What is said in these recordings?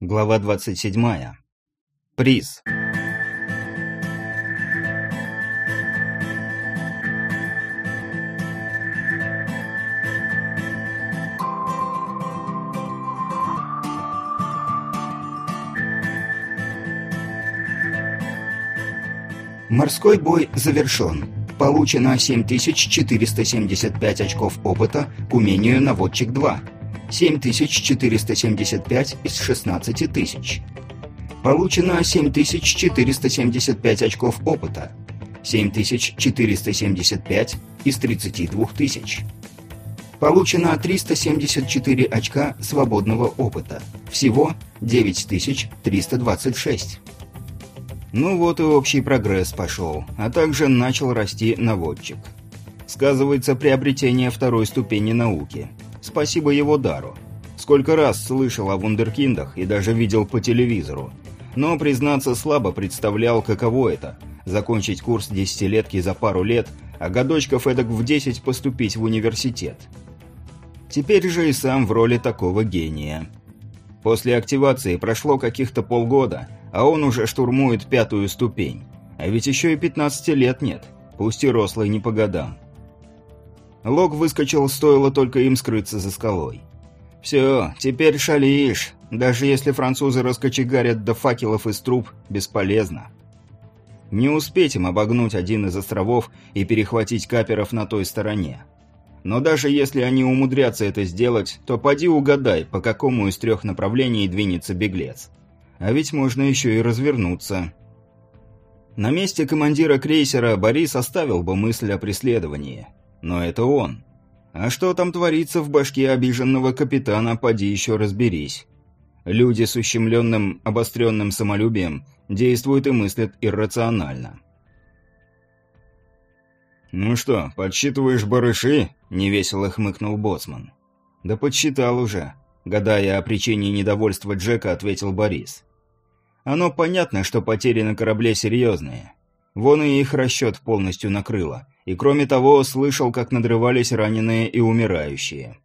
Глава 27. Приз. Морской бой завершен. Получено 7475 очков опыта к умению «Наводчик 2». 7475 из 16 тысяч. Получено 7475 очков опыта. 7475 из 32 тысяч. Получено 374 очка свободного опыта. Всего 9326. Ну вот и общий прогресс пошел, а также начал расти наводчик. Сказывается приобретение второй ступени науки – Спасибо его дару. Сколько раз слышал о вундеркиндах и даже видел по телевизору. Но, признаться, слабо представлял, каково это – закончить курс десятилетки за пару лет, а годочков эдак в десять поступить в университет. Теперь же и сам в роли такого гения. После активации прошло каких-то полгода, а он уже штурмует пятую ступень. А ведь еще и 15 лет нет, пусть и рослый не по годам. Лог выскочил, стоило только им скрыться за скалой. «Все, теперь шалишь. Даже если французы раскочегарят до факелов из труб, бесполезно. Не успеть им обогнуть один из островов и перехватить каперов на той стороне. Но даже если они умудрятся это сделать, то поди угадай, по какому из трех направлений двинется беглец. А ведь можно еще и развернуться». На месте командира крейсера Борис оставил бы мысль о преследовании – но это он. А что там творится в башке обиженного капитана, поди еще разберись. Люди с ущемленным, обостренным самолюбием действуют и мыслят иррационально. «Ну что, подсчитываешь барыши?» – невесело хмыкнул Боцман. «Да подсчитал уже», – гадая о причине недовольства Джека, ответил Борис. «Оно понятно, что потери на корабле серьезные. Вон и их расчет полностью накрыло, и кроме того слышал, как надрывались раненые и умирающие.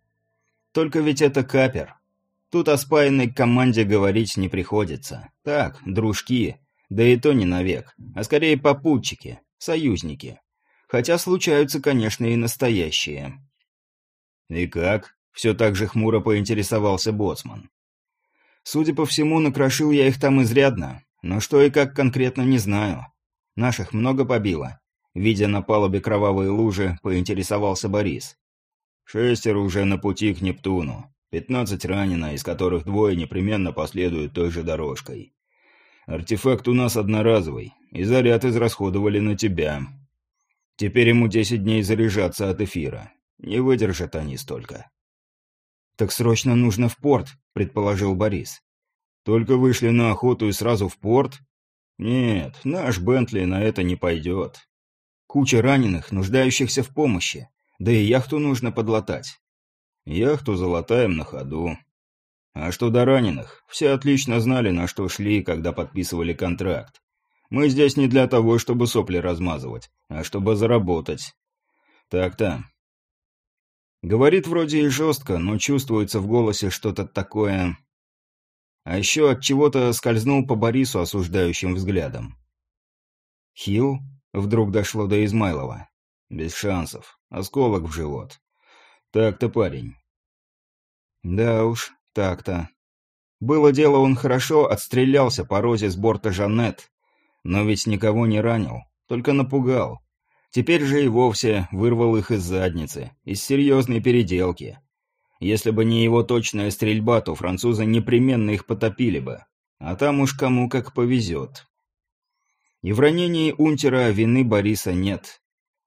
Только ведь это капер. Тут о спаянной команде говорить не приходится. Так, дружки, да и то не навек, а скорее попутчики, союзники. Хотя случаются, конечно, и настоящие. «И как?» — все так же хмуро поинтересовался Боцман. «Судя по всему, накрошил я их там изрядно, но что и как конкретно не знаю. Наших много побило, Видя на палубе кровавые лужи, поинтересовался Борис. «Шестеро уже на пути к Нептуну. Пятнадцать ранено, из которых двое непременно последуют той же дорожкой. Артефакт у нас одноразовый, и заряд израсходовали на тебя. Теперь ему десять дней заряжаться от эфира. Не выдержат они столько». «Так срочно нужно в порт», — предположил Борис. «Только вышли на охоту и сразу в порт?» «Нет, наш Бентли на это не пойдет. Куча раненых, нуждающихся в помощи. Да и яхту нужно подлатать. Яхту залатаем на ходу. А что до раненых, все отлично знали, на что шли, когда подписывали контракт. Мы здесь не для того, чтобы сопли размазывать, а чтобы заработать. Так-то. Говорит вроде и жестко, но чувствуется в голосе что-то такое... А еще от чего-то скользнул по Борису осуждающим взглядом. Хил Вдруг дошло до Измайлова. Без шансов. Осколок в живот. Так-то, парень. Да уж, так-то. Было дело, он хорошо отстрелялся по розе с борта Жанет, но ведь никого не ранил, только напугал. Теперь же и вовсе вырвал их из задницы, из серьезной переделки. Если бы не его точная стрельба, то французы непременно их потопили бы. А там уж кому как повезет. И в ранении унтера вины Бориса нет.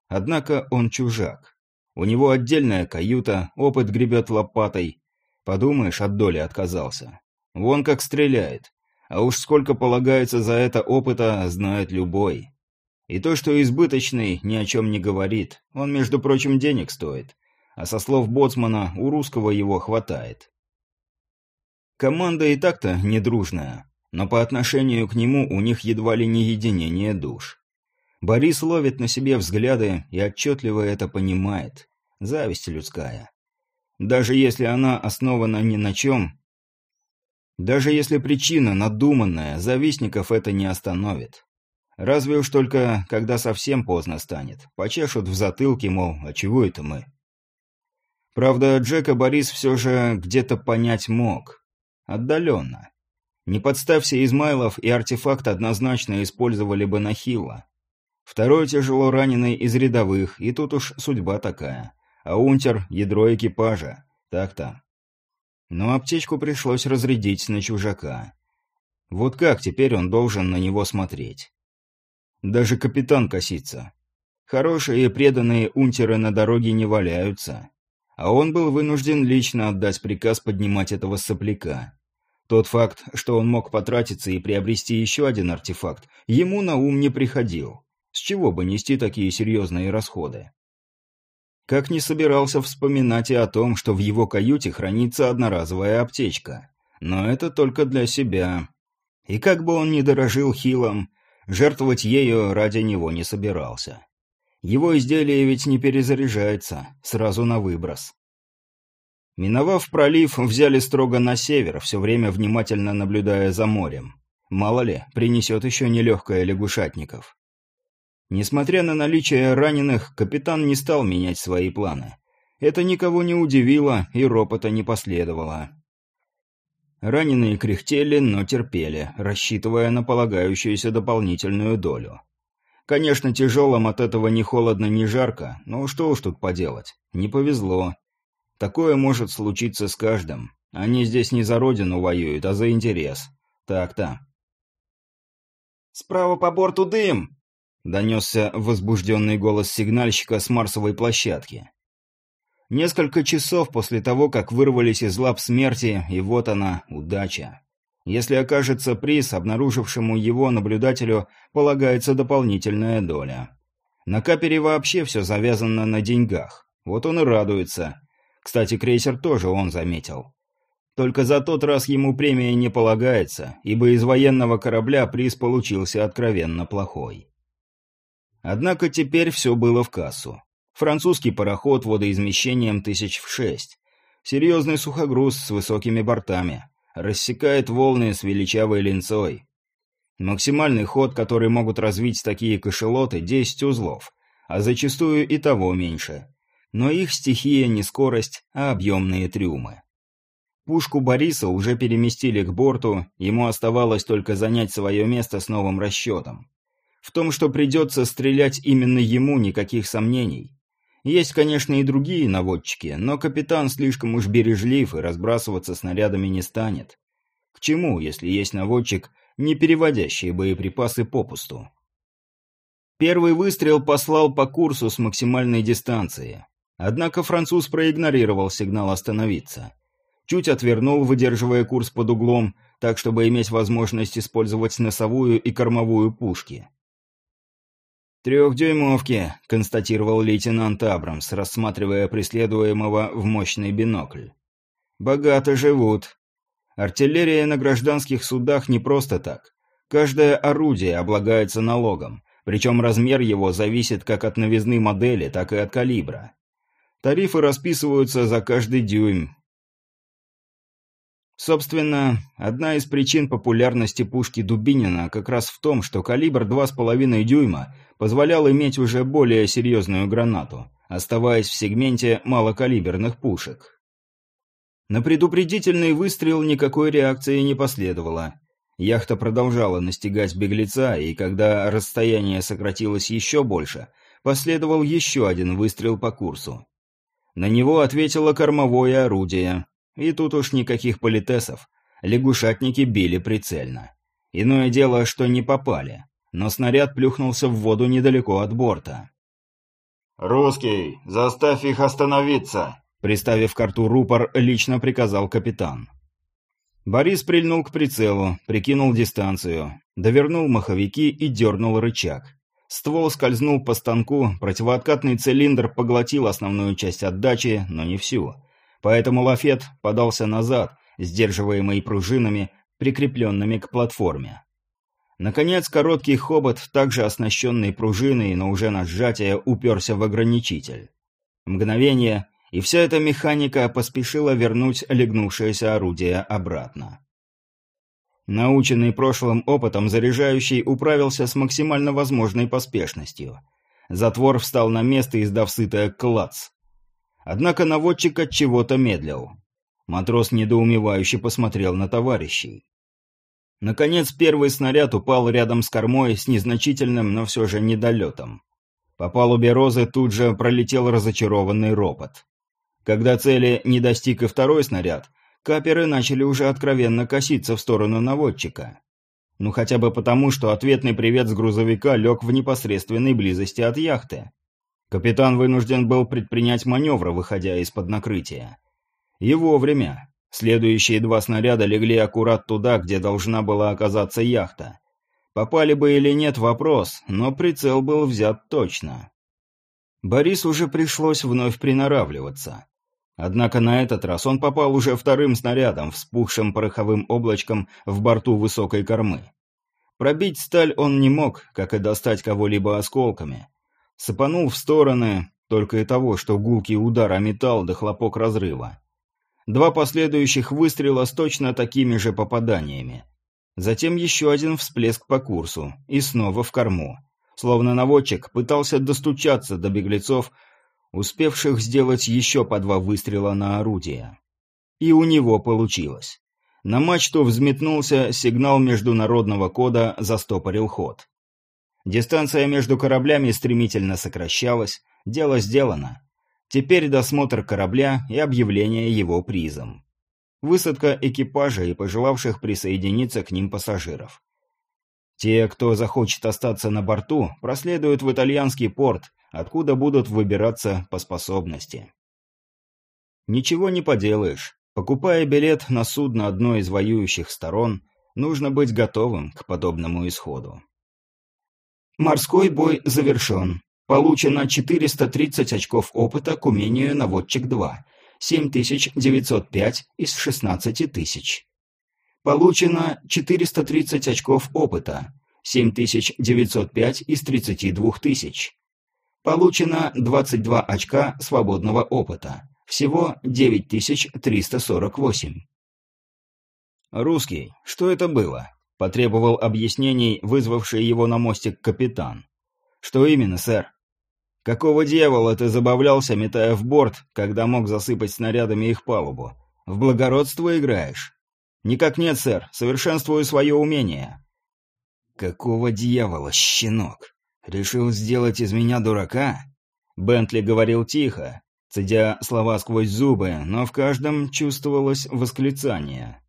Однако он чужак. У него отдельная каюта, опыт гребет лопатой. Подумаешь, от доли отказался. Вон как стреляет. А уж сколько полагается за это опыта, знает любой. И то, что избыточный, ни о чем не говорит. Он, между прочим, денег стоит. А со слов Боцмана, у русского его хватает. Команда и так-то недружная но по отношению к нему у них едва ли не единение душ. Борис ловит на себе взгляды и отчетливо это понимает. Зависть людская. Даже если она основана ни на чем, Даже если причина надуманная, завистников это не остановит. Разве уж только, когда совсем поздно станет. Почешут в затылке, мол, а чего это мы? Правда, Джека Борис все же где-то понять мог. Отдаленно. Не подставься Измайлов, и артефакт однозначно использовали бы на Хилла. Второй тяжело раненый из рядовых, и тут уж судьба такая. А унтер — ядро экипажа. Так-то. Но аптечку пришлось разрядить на чужака. Вот как теперь он должен на него смотреть? Даже капитан косится. Хорошие и преданные унтеры на дороге не валяются а он был вынужден лично отдать приказ поднимать этого сопляка. Тот факт, что он мог потратиться и приобрести еще один артефакт, ему на ум не приходил. С чего бы нести такие серьезные расходы? Как не собирался вспоминать и о том, что в его каюте хранится одноразовая аптечка. Но это только для себя. И как бы он ни дорожил хилом, жертвовать ею ради него не собирался. Его изделие ведь не перезаряжается, сразу на выброс. Миновав пролив, взяли строго на север, все время внимательно наблюдая за морем. Мало ли, принесет еще нелегкое лягушатников. Несмотря на наличие раненых, капитан не стал менять свои планы. Это никого не удивило, и ропота не последовало. Раненые кряхтели, но терпели, рассчитывая на полагающуюся дополнительную долю. Конечно, тяжелым от этого ни холодно, ни жарко, но что уж тут поделать. Не повезло. Такое может случиться с каждым. Они здесь не за родину воюют, а за интерес. Так-то. «Справа по борту дым!» — донесся возбужденный голос сигнальщика с марсовой площадки. Несколько часов после того, как вырвались из лап смерти, и вот она, удача. Если окажется приз, обнаружившему его наблюдателю полагается дополнительная доля. На капере вообще все завязано на деньгах. Вот он и радуется. Кстати, крейсер тоже он заметил. Только за тот раз ему премия не полагается, ибо из военного корабля приз получился откровенно плохой. Однако теперь все было в кассу. Французский пароход водоизмещением тысяч в шесть. Серьезный сухогруз с высокими бортами рассекает волны с величавой линцой. Максимальный ход, который могут развить такие кошелоты, 10 узлов, а зачастую и того меньше. Но их стихия не скорость, а объемные трюмы. Пушку Бориса уже переместили к борту, ему оставалось только занять свое место с новым расчетом. В том, что придется стрелять именно ему, никаких сомнений. Есть, конечно, и другие наводчики, но капитан слишком уж бережлив и разбрасываться снарядами не станет. К чему, если есть наводчик, не переводящий боеприпасы попусту? Первый выстрел послал по курсу с максимальной дистанции. Однако француз проигнорировал сигнал остановиться. Чуть отвернул, выдерживая курс под углом, так чтобы иметь возможность использовать носовую и кормовую пушки. «Трехдюймовки», — констатировал лейтенант Абрамс, рассматривая преследуемого в мощный бинокль. «Богато живут. Артиллерия на гражданских судах не просто так. Каждое орудие облагается налогом, причем размер его зависит как от новизны модели, так и от калибра. Тарифы расписываются за каждый дюйм, Собственно, одна из причин популярности пушки Дубинина как раз в том, что калибр 2,5 дюйма позволял иметь уже более серьезную гранату, оставаясь в сегменте малокалиберных пушек. На предупредительный выстрел никакой реакции не последовало. Яхта продолжала настигать беглеца, и когда расстояние сократилось еще больше, последовал еще один выстрел по курсу. На него ответило кормовое орудие, и тут уж никаких политесов. Лягушатники били прицельно. Иное дело, что не попали. Но снаряд плюхнулся в воду недалеко от борта. «Русский, заставь их остановиться!» Приставив к рту рупор, лично приказал капитан. Борис прильнул к прицелу, прикинул дистанцию, довернул маховики и дернул рычаг. Ствол скользнул по станку, противооткатный цилиндр поглотил основную часть отдачи, но не всю поэтому лафет подался назад, сдерживаемый пружинами, прикрепленными к платформе. Наконец, короткий хобот, также оснащенный пружиной, но уже на сжатие, уперся в ограничитель. Мгновение, и вся эта механика поспешила вернуть легнувшееся орудие обратно. Наученный прошлым опытом, заряжающий управился с максимально возможной поспешностью. Затвор встал на место, издав сытое «клац». Однако наводчик от чего-то медлил. Матрос недоумевающе посмотрел на товарищей. Наконец, первый снаряд упал рядом с кормой с незначительным, но все же недолетом. По палубе Розы тут же пролетел разочарованный ропот. Когда цели не достиг и второй снаряд, каперы начали уже откровенно коситься в сторону наводчика. Ну хотя бы потому, что ответный привет с грузовика лег в непосредственной близости от яхты. Капитан вынужден был предпринять маневры, выходя из-под накрытия. И вовремя. Следующие два снаряда легли аккурат туда, где должна была оказаться яхта. Попали бы или нет вопрос, но прицел был взят точно. Борис уже пришлось вновь приноравливаться. Однако на этот раз он попал уже вторым снарядом, вспухшим пороховым облачком в борту высокой кормы. Пробить сталь он не мог, как и достать кого-либо осколками. Сыпанул в стороны, только и того, что гулкий удар о металл до хлопок разрыва. Два последующих выстрела с точно такими же попаданиями. Затем еще один всплеск по курсу, и снова в корму. Словно наводчик пытался достучаться до беглецов, успевших сделать еще по два выстрела на орудие. И у него получилось. На мачту взметнулся сигнал международного кода «Застопорил ход». Дистанция между кораблями стремительно сокращалась, дело сделано. Теперь досмотр корабля и объявление его призом. Высадка экипажа и пожелавших присоединиться к ним пассажиров. Те, кто захочет остаться на борту, проследуют в итальянский порт, откуда будут выбираться по способности. Ничего не поделаешь. Покупая билет на судно одной из воюющих сторон, нужно быть готовым к подобному исходу. Морской бой завершен. Получено 430 очков опыта к умению «Наводчик-2», 7905 из 16 тысяч. Получено 430 очков опыта, 7905 из 32 тысяч. Получено 22 очка свободного опыта, всего 9348. «Русский, что это было?» — потребовал объяснений, вызвавший его на мостик капитан. «Что именно, сэр?» «Какого дьявола ты забавлялся, метая в борт, когда мог засыпать снарядами их палубу? В благородство играешь?» «Никак нет, сэр. Совершенствую свое умение». «Какого дьявола, щенок? Решил сделать из меня дурака?» Бентли говорил тихо, цедя слова сквозь зубы, но в каждом чувствовалось восклицание.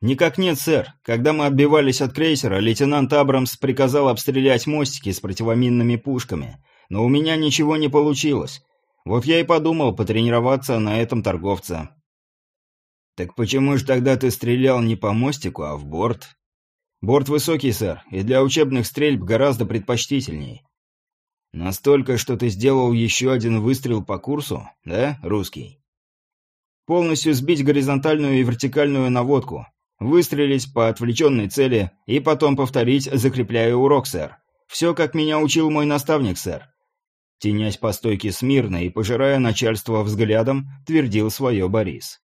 «Никак нет, сэр. Когда мы отбивались от крейсера, лейтенант Абрамс приказал обстрелять мостики с противоминными пушками, но у меня ничего не получилось. Вот я и подумал потренироваться на этом торговце». «Так почему же тогда ты стрелял не по мостику, а в борт?» «Борт высокий, сэр, и для учебных стрельб гораздо предпочтительней». «Настолько, что ты сделал еще один выстрел по курсу, да, русский?» «Полностью сбить горизонтальную и вертикальную наводку, Выстрелить по отвлеченной цели и потом повторить, закрепляя урок, сэр. Все, как меня учил мой наставник, сэр. Тенясь по стойке смирно и пожирая начальство взглядом, твердил свое Борис.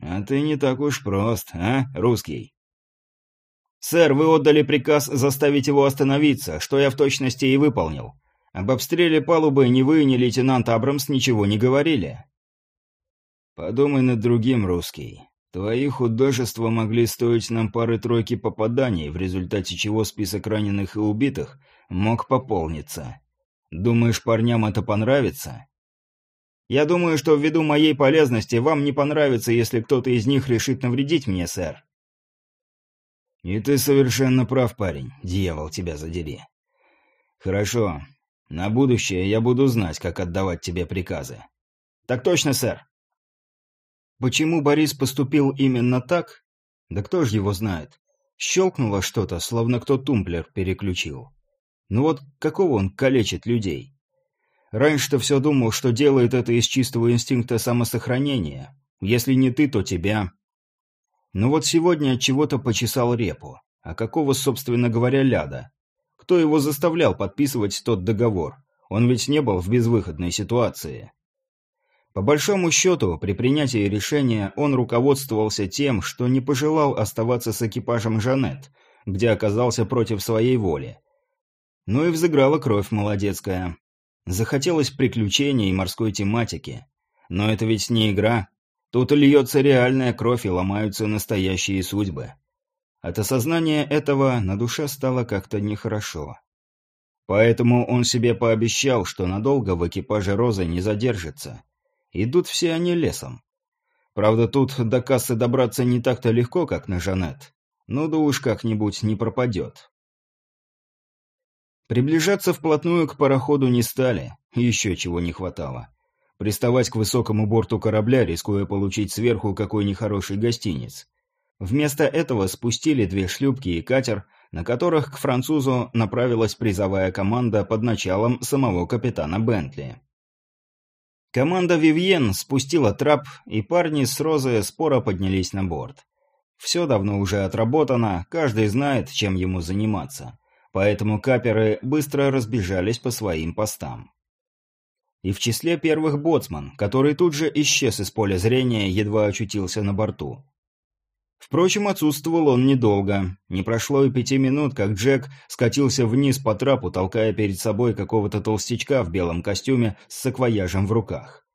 «А ты не так уж прост, а, русский?» «Сэр, вы отдали приказ заставить его остановиться, что я в точности и выполнил. Об обстреле палубы ни вы, ни лейтенант Абрамс ничего не говорили». «Подумай над другим, русский. Твои художества могли стоить нам пары-тройки попаданий, в результате чего список раненых и убитых мог пополниться. Думаешь, парням это понравится? Я думаю, что ввиду моей полезности вам не понравится, если кто-то из них решит навредить мне, сэр. И ты совершенно прав, парень, дьявол тебя задери. Хорошо. На будущее я буду знать, как отдавать тебе приказы. Так точно, сэр. Почему Борис поступил именно так? Да кто ж его знает? Щелкнуло что-то, словно кто тумблер переключил. Ну вот какого он калечит людей? Раньше-то все думал, что делает это из чистого инстинкта самосохранения. Если не ты, то тебя. Но вот сегодня от чего-то почесал репу. А какого, собственно говоря, ляда? Кто его заставлял подписывать тот договор? Он ведь не был в безвыходной ситуации. По большому счету, при принятии решения он руководствовался тем, что не пожелал оставаться с экипажем Жанет, где оказался против своей воли. Ну и взыграла кровь молодецкая. Захотелось приключений и морской тематики. Но это ведь не игра. Тут льется реальная кровь и ломаются настоящие судьбы. От осознания этого на душе стало как-то нехорошо. Поэтому он себе пообещал, что надолго в экипаже Розы не задержится. Идут все они лесом. Правда, тут до кассы добраться не так-то легко, как на Жанет. Ну да уж как-нибудь не пропадет. Приближаться вплотную к пароходу не стали, еще чего не хватало. Приставать к высокому борту корабля, рискуя получить сверху какой нехороший гостиниц. Вместо этого спустили две шлюпки и катер, на которых к французу направилась призовая команда под началом самого капитана Бентли. Команда «Вивьен» спустила трап, и парни с Розы споро поднялись на борт. Все давно уже отработано, каждый знает, чем ему заниматься. Поэтому каперы быстро разбежались по своим постам. И в числе первых боцман, который тут же исчез из поля зрения, едва очутился на борту. Впрочем, отсутствовал он недолго. Не прошло и пяти минут, как Джек скатился вниз по трапу, толкая перед собой какого-то толстячка в белом костюме с саквояжем в руках.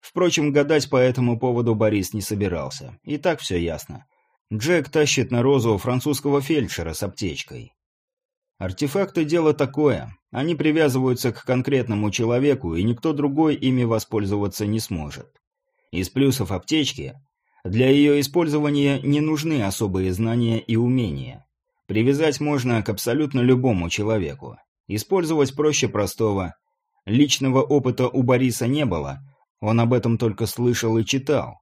Впрочем, гадать по этому поводу Борис не собирался. И так все ясно. Джек тащит на розу французского фельдшера с аптечкой. Артефакты – дело такое. Они привязываются к конкретному человеку, и никто другой ими воспользоваться не сможет. Из плюсов аптечки для ее использования не нужны особые знания и умения. Привязать можно к абсолютно любому человеку. Использовать проще простого. Личного опыта у Бориса не было, он об этом только слышал и читал.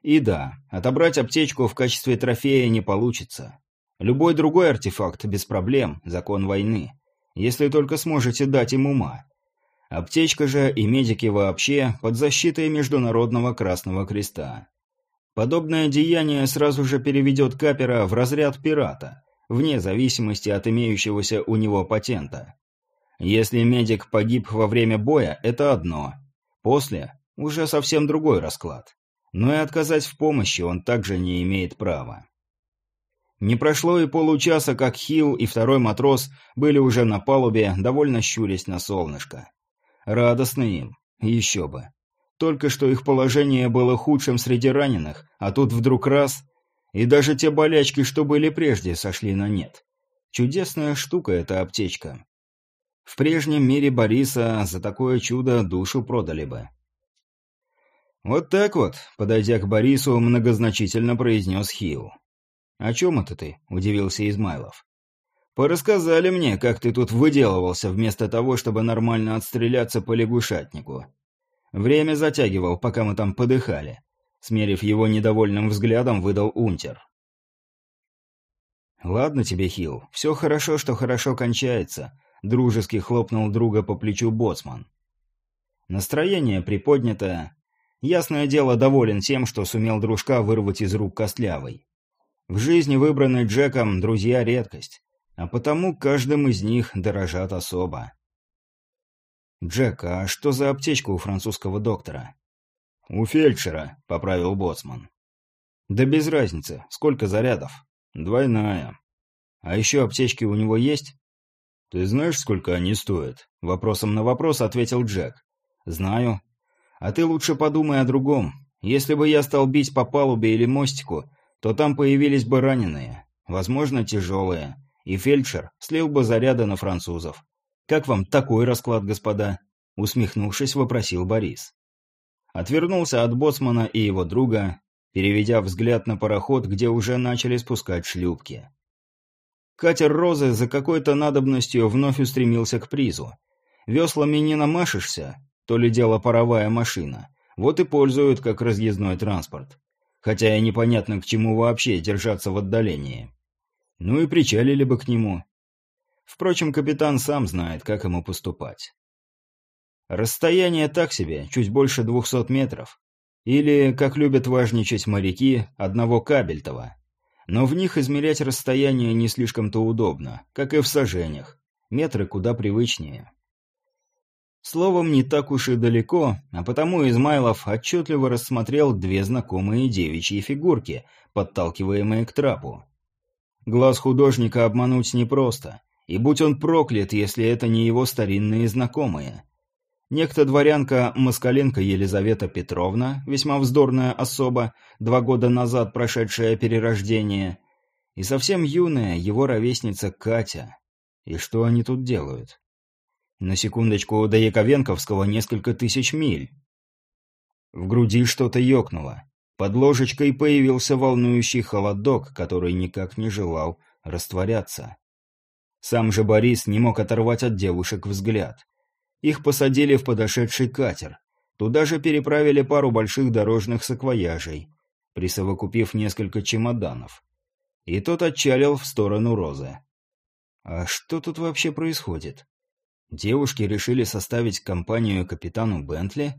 И да, отобрать аптечку в качестве трофея не получится. Любой другой артефакт без проблем, закон войны. Если только сможете дать им ума. Аптечка же и медики вообще под защитой Международного Красного Креста. Подобное деяние сразу же переведет Капера в разряд пирата, вне зависимости от имеющегося у него патента. Если медик погиб во время боя, это одно. После – уже совсем другой расклад. Но и отказать в помощи он также не имеет права. Не прошло и получаса, как Хилл и второй матрос были уже на палубе, довольно щурясь на солнышко. Радостно им, еще бы. Только что их положение было худшим среди раненых, а тут вдруг раз... И даже те болячки, что были прежде, сошли на нет. Чудесная штука эта аптечка. В прежнем мире Бориса за такое чудо душу продали бы. «Вот так вот», — подойдя к Борису, многозначительно произнес Хилл. «О чем это ты?» — удивился Измайлов. «Порассказали мне, как ты тут выделывался вместо того, чтобы нормально отстреляться по лягушатнику. Время затягивал, пока мы там подыхали. Смерив его недовольным взглядом, выдал унтер. «Ладно тебе, Хилл, все хорошо, что хорошо кончается», — дружески хлопнул друга по плечу боцман. Настроение приподнятое. Ясное дело, доволен тем, что сумел дружка вырвать из рук костлявой. В жизни, выбранной Джеком, друзья — редкость, а потому каждым из них дорожат особо. «Джек, а что за аптечка у французского доктора?» «У фельдшера», — поправил боцман. «Да без разницы. Сколько зарядов?» «Двойная». «А еще аптечки у него есть?» «Ты знаешь, сколько они стоят?» Вопросом на вопрос ответил Джек. «Знаю. А ты лучше подумай о другом. Если бы я стал бить по палубе или мостику, то там появились бы раненые, возможно, тяжелые, и фельдшер слил бы заряды на французов. «Как вам такой расклад, господа?» — усмехнувшись, вопросил Борис. Отвернулся от боцмана и его друга, переведя взгляд на пароход, где уже начали спускать шлюпки. Катер «Розы» за какой-то надобностью вновь устремился к призу. Веслами не намашешься, то ли дело паровая машина. Вот и пользуют как разъездной транспорт. Хотя и непонятно, к чему вообще держаться в отдалении. Ну и причалили бы к нему. Впрочем, капитан сам знает, как ему поступать. Расстояние так себе, чуть больше двухсот метров. Или, как любят важничать моряки, одного кабельтова. Но в них измерять расстояние не слишком-то удобно, как и в сажениях. Метры куда привычнее. Словом, не так уж и далеко, а потому Измайлов отчетливо рассмотрел две знакомые девичьи фигурки, подталкиваемые к трапу. Глаз художника обмануть непросто, и будь он проклят, если это не его старинные знакомые. Некто дворянка Москаленко Елизавета Петровна, весьма вздорная особа, два года назад прошедшая перерождение, и совсем юная его ровесница Катя. И что они тут делают? На секундочку, до Яковенковского несколько тысяч миль. В груди что-то ёкнуло. Под ложечкой появился волнующий холодок, который никак не желал растворяться. Сам же Борис не мог оторвать от девушек взгляд. Их посадили в подошедший катер. Туда же переправили пару больших дорожных саквояжей, присовокупив несколько чемоданов. И тот отчалил в сторону Розы. А что тут вообще происходит? Девушки решили составить компанию капитану Бентли?